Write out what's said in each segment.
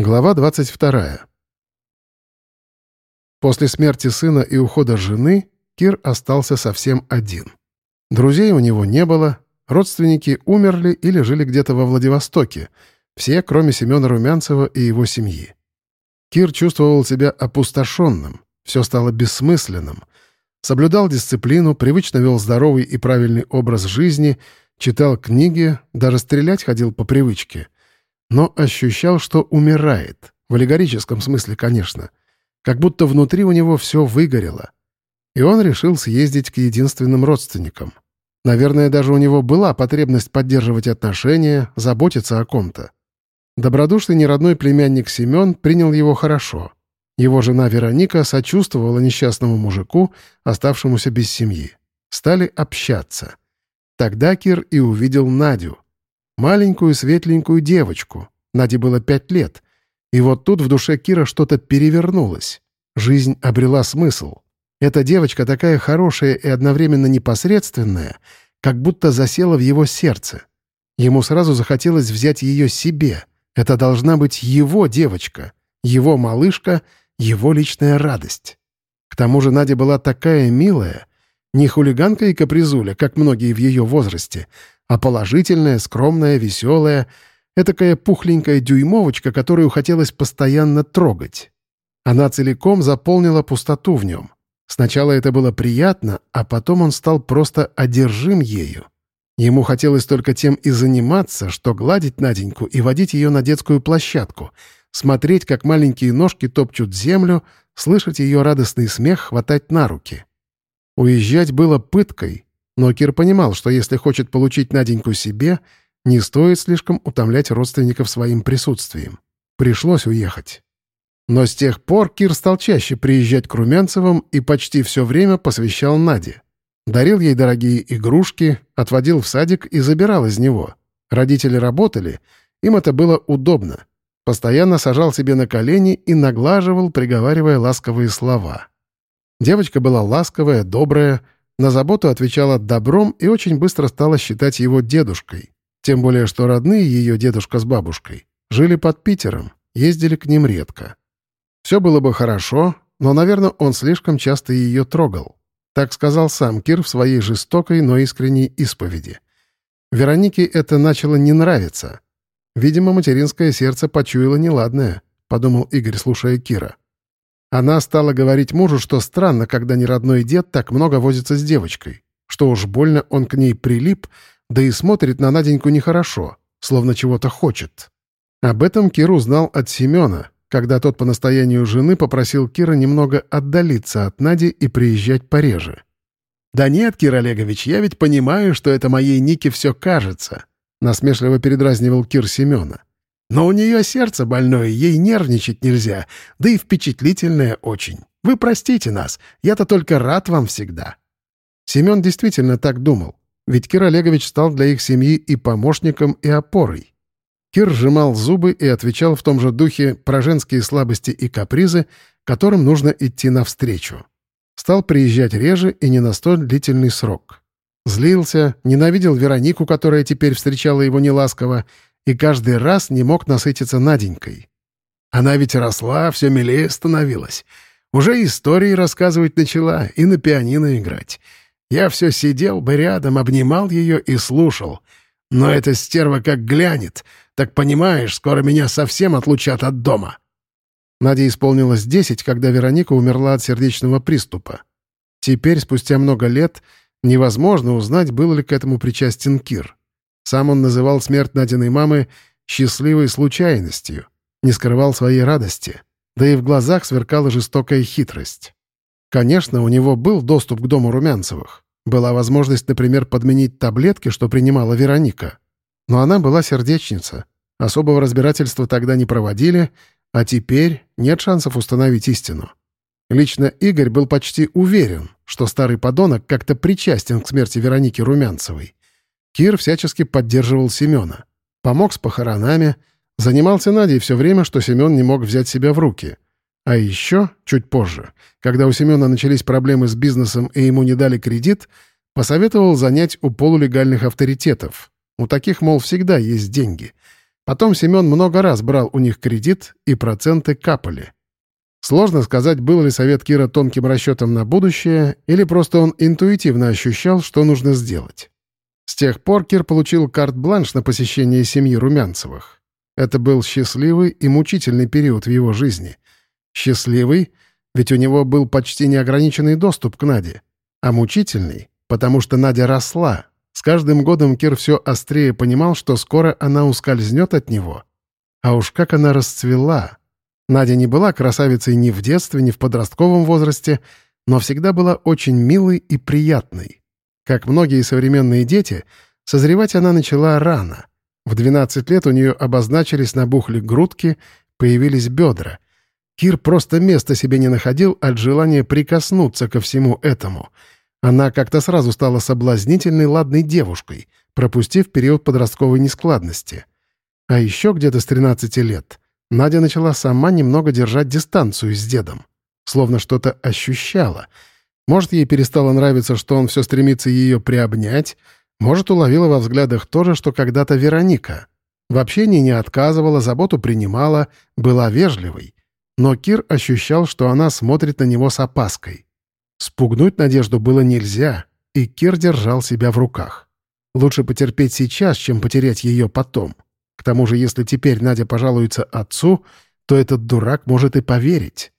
Глава 22. После смерти сына и ухода жены Кир остался совсем один. Друзей у него не было, родственники умерли или жили где-то во Владивостоке, все, кроме Семена Румянцева и его семьи. Кир чувствовал себя опустошенным, все стало бессмысленным. Соблюдал дисциплину, привычно вел здоровый и правильный образ жизни, читал книги, даже стрелять ходил по привычке — но ощущал, что умирает. В аллегорическом смысле, конечно. Как будто внутри у него все выгорело. И он решил съездить к единственным родственникам. Наверное, даже у него была потребность поддерживать отношения, заботиться о ком-то. Добродушный неродной племянник Семен принял его хорошо. Его жена Вероника сочувствовала несчастному мужику, оставшемуся без семьи. Стали общаться. Тогда Кир и увидел Надю — Маленькую светленькую девочку. Наде было пять лет. И вот тут в душе Кира что-то перевернулось. Жизнь обрела смысл. Эта девочка такая хорошая и одновременно непосредственная, как будто засела в его сердце. Ему сразу захотелось взять ее себе. Это должна быть его девочка, его малышка, его личная радость. К тому же Надя была такая милая, не хулиганка и капризуля, как многие в ее возрасте, а положительная, скромная, веселая, этакая пухленькая дюймовочка, которую хотелось постоянно трогать. Она целиком заполнила пустоту в нем. Сначала это было приятно, а потом он стал просто одержим ею. Ему хотелось только тем и заниматься, что гладить Наденьку и водить ее на детскую площадку, смотреть, как маленькие ножки топчут землю, слышать ее радостный смех, хватать на руки. Уезжать было пыткой, но Кир понимал, что если хочет получить Наденьку себе, не стоит слишком утомлять родственников своим присутствием. Пришлось уехать. Но с тех пор Кир стал чаще приезжать к Румянцевым и почти все время посвящал Наде. Дарил ей дорогие игрушки, отводил в садик и забирал из него. Родители работали, им это было удобно. Постоянно сажал себе на колени и наглаживал, приговаривая ласковые слова. Девочка была ласковая, добрая, на заботу отвечала добром и очень быстро стала считать его дедушкой. Тем более, что родные ее дедушка с бабушкой жили под Питером, ездили к ним редко. Все было бы хорошо, но, наверное, он слишком часто ее трогал. Так сказал сам Кир в своей жестокой, но искренней исповеди. Веронике это начало не нравиться. Видимо, материнское сердце почуяло неладное, подумал Игорь, слушая Кира. Она стала говорить мужу, что странно, когда неродной дед так много возится с девочкой, что уж больно он к ней прилип, да и смотрит на Наденьку нехорошо, словно чего-то хочет. Об этом Кир узнал от Семена, когда тот по настоянию жены попросил Кира немного отдалиться от Нади и приезжать пореже. «Да нет, Кир Олегович, я ведь понимаю, что это моей Нике все кажется», насмешливо передразнивал Кир Семена. Но у нее сердце больное, ей нервничать нельзя, да и впечатлительное очень. Вы простите нас, я-то только рад вам всегда». Семен действительно так думал, ведь Кир Олегович стал для их семьи и помощником, и опорой. Кир сжимал зубы и отвечал в том же духе про женские слабости и капризы, которым нужно идти навстречу. Стал приезжать реже и не на столь длительный срок. Злился, ненавидел Веронику, которая теперь встречала его неласково, и каждый раз не мог насытиться Наденькой. Она ведь росла, все милее становилась. Уже истории рассказывать начала и на пианино играть. Я все сидел бы рядом, обнимал ее и слушал. Но эта стерва как глянет, так понимаешь, скоро меня совсем отлучат от дома. Наде исполнилось десять, когда Вероника умерла от сердечного приступа. Теперь, спустя много лет, невозможно узнать, был ли к этому причастен Кир. Сам он называл смерть Надиной мамы счастливой случайностью, не скрывал своей радости, да и в глазах сверкала жестокая хитрость. Конечно, у него был доступ к дому Румянцевых. Была возможность, например, подменить таблетки, что принимала Вероника. Но она была сердечница. Особого разбирательства тогда не проводили, а теперь нет шансов установить истину. Лично Игорь был почти уверен, что старый подонок как-то причастен к смерти Вероники Румянцевой. Кир всячески поддерживал Семена. Помог с похоронами, занимался Надей все время, что Семен не мог взять себя в руки. А еще, чуть позже, когда у Семена начались проблемы с бизнесом и ему не дали кредит, посоветовал занять у полулегальных авторитетов. У таких, мол, всегда есть деньги. Потом Семен много раз брал у них кредит, и проценты капали. Сложно сказать, был ли совет Кира тонким расчетом на будущее, или просто он интуитивно ощущал, что нужно сделать. С тех пор Кир получил карт-бланш на посещение семьи Румянцевых. Это был счастливый и мучительный период в его жизни. Счастливый, ведь у него был почти неограниченный доступ к Наде, а мучительный, потому что Надя росла. С каждым годом Кир все острее понимал, что скоро она ускользнет от него. А уж как она расцвела! Надя не была красавицей ни в детстве, ни в подростковом возрасте, но всегда была очень милой и приятной. Как многие современные дети, созревать она начала рано. В 12 лет у нее обозначились набухли грудки, появились бедра. Кир просто места себе не находил от желания прикоснуться ко всему этому. Она как-то сразу стала соблазнительной ладной девушкой, пропустив период подростковой нескладности. А еще где-то с 13 лет Надя начала сама немного держать дистанцию с дедом. Словно что-то ощущала. Может, ей перестало нравиться, что он все стремится ее приобнять, может, уловила во взглядах то же, что когда-то Вероника. В общении не отказывала, заботу принимала, была вежливой. Но Кир ощущал, что она смотрит на него с опаской. Спугнуть Надежду было нельзя, и Кир держал себя в руках. Лучше потерпеть сейчас, чем потерять ее потом. К тому же, если теперь Надя пожалуется отцу, то этот дурак может и поверить.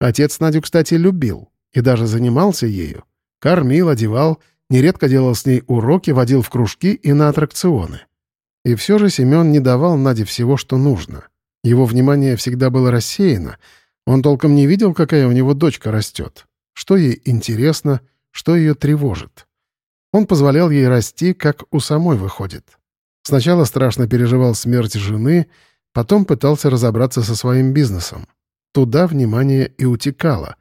Отец Надю, кстати, любил и даже занимался ею. Кормил, одевал, нередко делал с ней уроки, водил в кружки и на аттракционы. И все же Семен не давал Наде всего, что нужно. Его внимание всегда было рассеяно. Он толком не видел, какая у него дочка растет, что ей интересно, что ее тревожит. Он позволял ей расти, как у самой выходит. Сначала страшно переживал смерть жены, потом пытался разобраться со своим бизнесом. Туда внимание и утекало.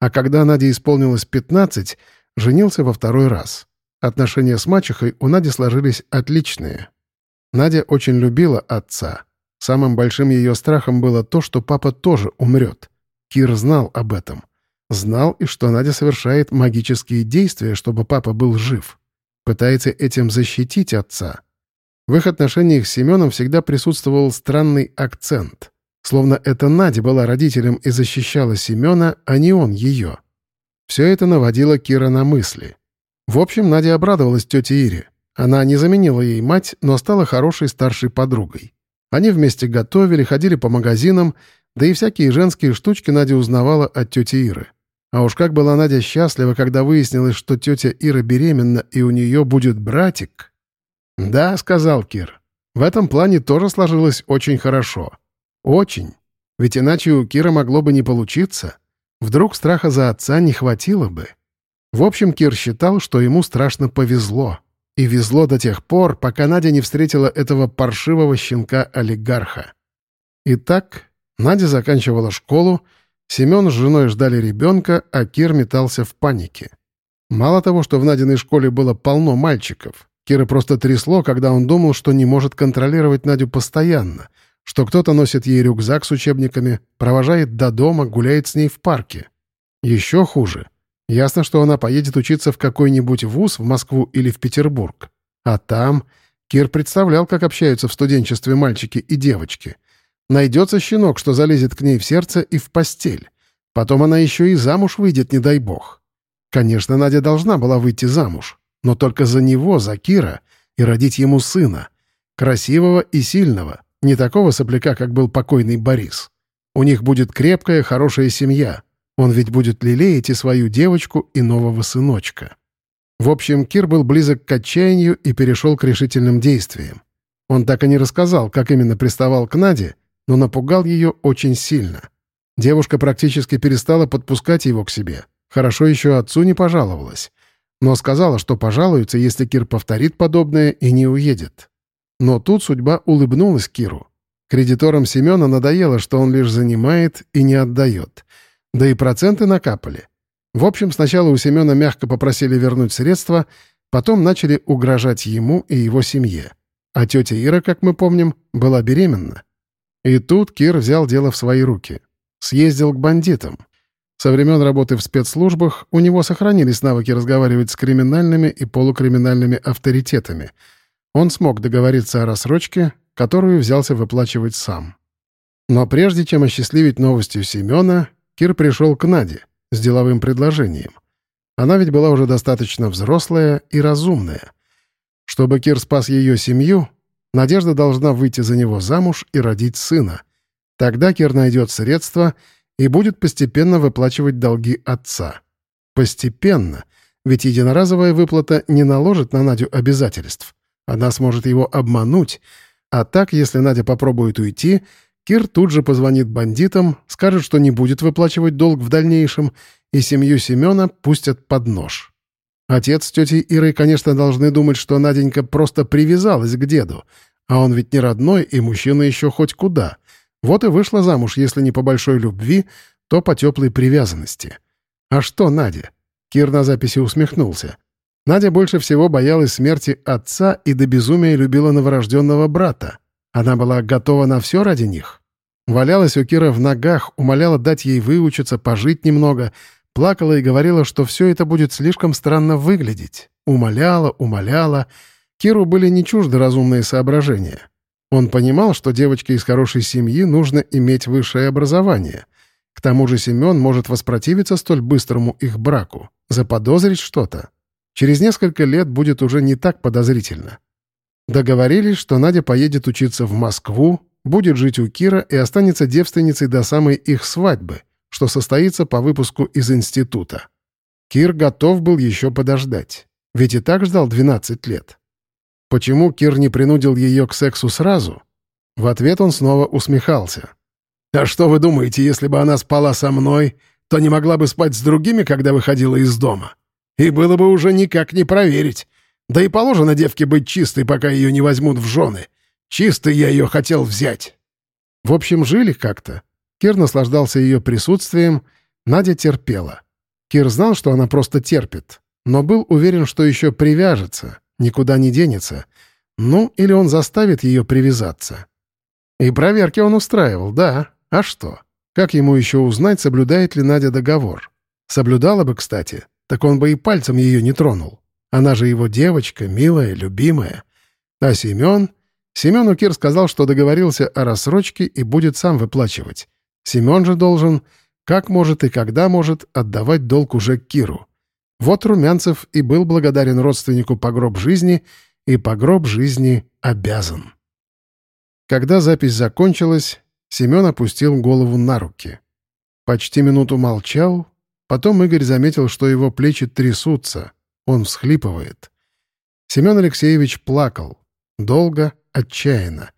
А когда Наде исполнилось 15, женился во второй раз. Отношения с мачехой у Нади сложились отличные. Надя очень любила отца. Самым большим ее страхом было то, что папа тоже умрет. Кир знал об этом. Знал и что Надя совершает магические действия, чтобы папа был жив. Пытается этим защитить отца — в их отношениях с Семеном всегда присутствовал странный акцент. Словно это Надя была родителем и защищала Семена, а не он ее. Все это наводило Кира на мысли. В общем, Надя обрадовалась тете Ире. Она не заменила ей мать, но стала хорошей старшей подругой. Они вместе готовили, ходили по магазинам, да и всякие женские штучки Надя узнавала от тети Иры. А уж как была Надя счастлива, когда выяснилось, что тетя Ира беременна и у нее будет братик. «Да», — сказал Кир. «В этом плане тоже сложилось очень хорошо. Очень. Ведь иначе у Кира могло бы не получиться. Вдруг страха за отца не хватило бы». В общем, Кир считал, что ему страшно повезло. И везло до тех пор, пока Надя не встретила этого паршивого щенка-олигарха. Итак, Надя заканчивала школу, Семен с женой ждали ребенка, а Кир метался в панике. Мало того, что в Надиной школе было полно мальчиков, Кира просто трясло, когда он думал, что не может контролировать Надю постоянно, что кто-то носит ей рюкзак с учебниками, провожает до дома, гуляет с ней в парке. Еще хуже. Ясно, что она поедет учиться в какой-нибудь вуз в Москву или в Петербург. А там... Кир представлял, как общаются в студенчестве мальчики и девочки. Найдется щенок, что залезет к ней в сердце и в постель. Потом она еще и замуж выйдет, не дай бог. Конечно, Надя должна была выйти замуж но только за него, за Кира, и родить ему сына. Красивого и сильного, не такого сопляка, как был покойный Борис. У них будет крепкая, хорошая семья. Он ведь будет лелеять и свою девочку, и нового сыночка. В общем, Кир был близок к отчаянию и перешел к решительным действиям. Он так и не рассказал, как именно приставал к Наде, но напугал ее очень сильно. Девушка практически перестала подпускать его к себе. Хорошо еще отцу не пожаловалась но сказала, что пожалуется, если Кир повторит подобное и не уедет. Но тут судьба улыбнулась Киру. Кредиторам Семена надоело, что он лишь занимает и не отдает. Да и проценты накапали. В общем, сначала у Семена мягко попросили вернуть средства, потом начали угрожать ему и его семье. А тетя Ира, как мы помним, была беременна. И тут Кир взял дело в свои руки. Съездил к бандитам. Со времен работы в спецслужбах у него сохранились навыки разговаривать с криминальными и полукриминальными авторитетами. Он смог договориться о рассрочке, которую взялся выплачивать сам. Но прежде чем осчастливить новостью Семена, Кир пришел к Наде с деловым предложением. Она ведь была уже достаточно взрослая и разумная. Чтобы Кир спас ее семью, Надежда должна выйти за него замуж и родить сына. Тогда Кир найдет средства и будет постепенно выплачивать долги отца. Постепенно, ведь единоразовая выплата не наложит на Надю обязательств. Она сможет его обмануть, а так, если Надя попробует уйти, Кир тут же позвонит бандитам, скажет, что не будет выплачивать долг в дальнейшем, и семью Семена пустят под нож. Отец с тетей Ирой, конечно, должны думать, что Наденька просто привязалась к деду, а он ведь не родной, и мужчина еще хоть куда. Вот и вышла замуж, если не по большой любви, то по теплой привязанности. А что Надя? Кир на записи усмехнулся. Надя больше всего боялась смерти отца и до безумия любила новорожденного брата. Она была готова на все ради них. Валялась у Кира в ногах, умоляла дать ей выучиться, пожить немного, плакала и говорила, что все это будет слишком странно выглядеть. Умоляла, умоляла. Киру были не чужды разумные соображения. Он понимал, что девочке из хорошей семьи нужно иметь высшее образование. К тому же Семен может воспротивиться столь быстрому их браку, заподозрить что-то. Через несколько лет будет уже не так подозрительно. Договорились, что Надя поедет учиться в Москву, будет жить у Кира и останется девственницей до самой их свадьбы, что состоится по выпуску из института. Кир готов был еще подождать, ведь и так ждал 12 лет. Почему Кир не принудил ее к сексу сразу? В ответ он снова усмехался. «А что вы думаете, если бы она спала со мной, то не могла бы спать с другими, когда выходила из дома? И было бы уже никак не проверить. Да и положено девке быть чистой, пока ее не возьмут в жены. Чистой я ее хотел взять. В общем, жили как-то. Кир наслаждался ее присутствием, Надя терпела. Кир знал, что она просто терпит, но был уверен, что еще привяжется, никуда не денется. Ну, или он заставит ее привязаться. И проверки он устраивал, да. А что? Как ему еще узнать, соблюдает ли Надя договор? Соблюдала бы, кстати, так он бы и пальцем ее не тронул. Она же его девочка, милая, любимая. А Семен... Семену Кир сказал, что договорился о рассрочке и будет сам выплачивать. Семен же должен, как может и когда может, отдавать долг уже Киру. Вот Румянцев и был благодарен родственнику по гроб жизни, и по гроб жизни обязан. Когда запись закончилась, Семен опустил голову на руки. Почти минуту молчал, потом Игорь заметил, что его плечи трясутся, он всхлипывает. Семен Алексеевич плакал. Долго, отчаянно.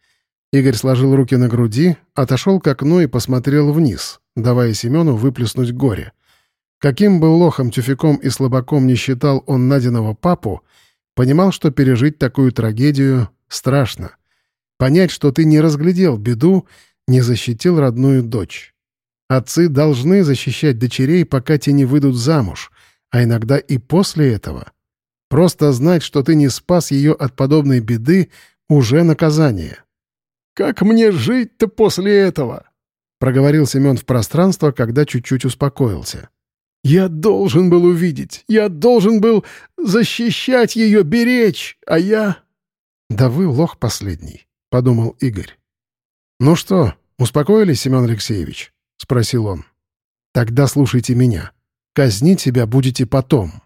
Игорь сложил руки на груди, отошел к окну и посмотрел вниз, давая Семену выплеснуть горе. Каким бы лохом, тюфяком и слабаком не считал он Надиного папу, понимал, что пережить такую трагедию страшно. Понять, что ты не разглядел беду, не защитил родную дочь. Отцы должны защищать дочерей, пока те не выйдут замуж, а иногда и после этого. Просто знать, что ты не спас ее от подобной беды, уже наказание. «Как мне жить-то после этого?» — проговорил Семен в пространство, когда чуть-чуть успокоился. «Я должен был увидеть, я должен был защищать ее, беречь, а я...» «Да вы лох последний», — подумал Игорь. «Ну что, успокоились, Семен Алексеевич?» — спросил он. «Тогда слушайте меня. Казнить себя будете потом».